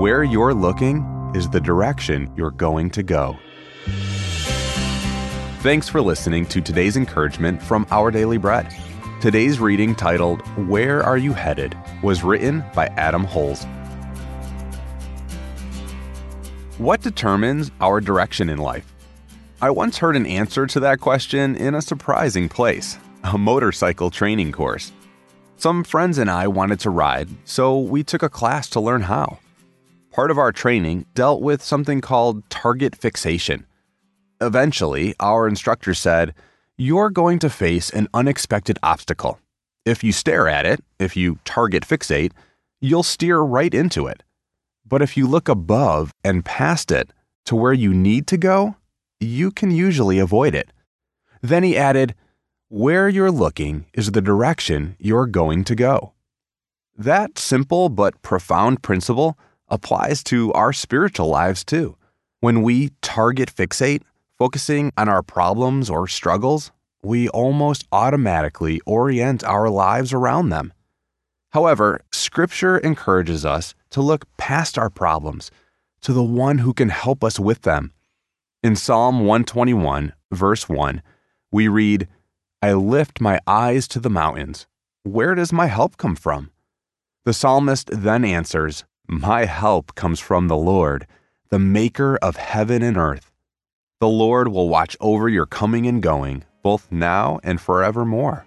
Where you're looking is the direction you're going to go. Thanks for listening to today's encouragement from Our Daily Bread. Today's reading, titled Where Are You Headed, was written by Adam Holz. What determines our direction in life? I once heard an answer to that question in a surprising place a motorcycle training course. Some friends and I wanted to ride, so we took a class to learn how. Part of our training dealt with something called target fixation. Eventually, our instructor said, You're going to face an unexpected obstacle. If you stare at it, if you target fixate, you'll steer right into it. But if you look above and past it to where you need to go, you can usually avoid it. Then he added, Where you're looking is the direction you're going to go. That simple but profound principle applies to our spiritual lives too. When we target fixate, focusing on our problems or struggles, we almost automatically orient our lives around them. However, Scripture encourages us to look past our problems to the one who can help us with them. In Psalm 121, verse 1, we read, I lift my eyes to the mountains. Where does my help come from? The psalmist then answers, My help comes from the Lord, the maker of heaven and earth. The Lord will watch over your coming and going, both now and forevermore.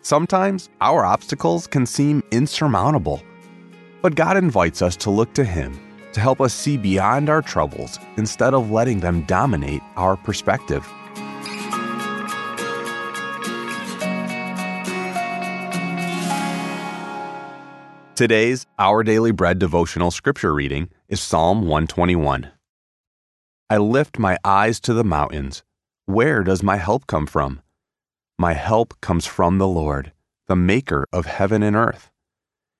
Sometimes our obstacles can seem insurmountable, but God invites us to look to Him to help us see beyond our troubles instead of letting them dominate our perspective. Today's Our Daily Bread devotional scripture reading is Psalm 121. I lift my eyes to the mountains. Where does my help come from? My help comes from the Lord, the maker of heaven and earth.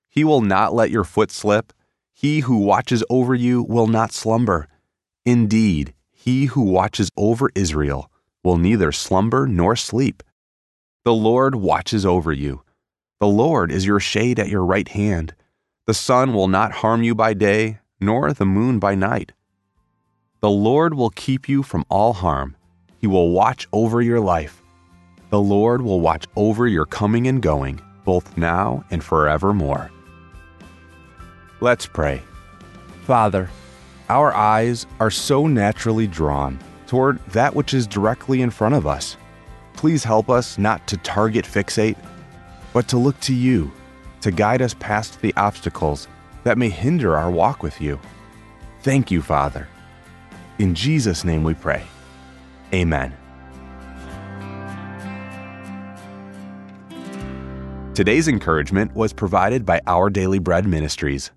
He will not let your foot slip. He who watches over you will not slumber. Indeed, he who watches over Israel will neither slumber nor sleep. The Lord watches over you. The Lord is your shade at your right hand. The sun will not harm you by day, nor the moon by night. The Lord will keep you from all harm. He will watch over your life. The Lord will watch over your coming and going, both now and forevermore. Let's pray. Father, our eyes are so naturally drawn toward that which is directly in front of us. Please help us not to target fixate but to look to you to guide us past the obstacles that may hinder our walk with you. Thank you, Father. In Jesus' name we pray. Amen. Today's encouragement was provided by Our Daily Bread Ministries.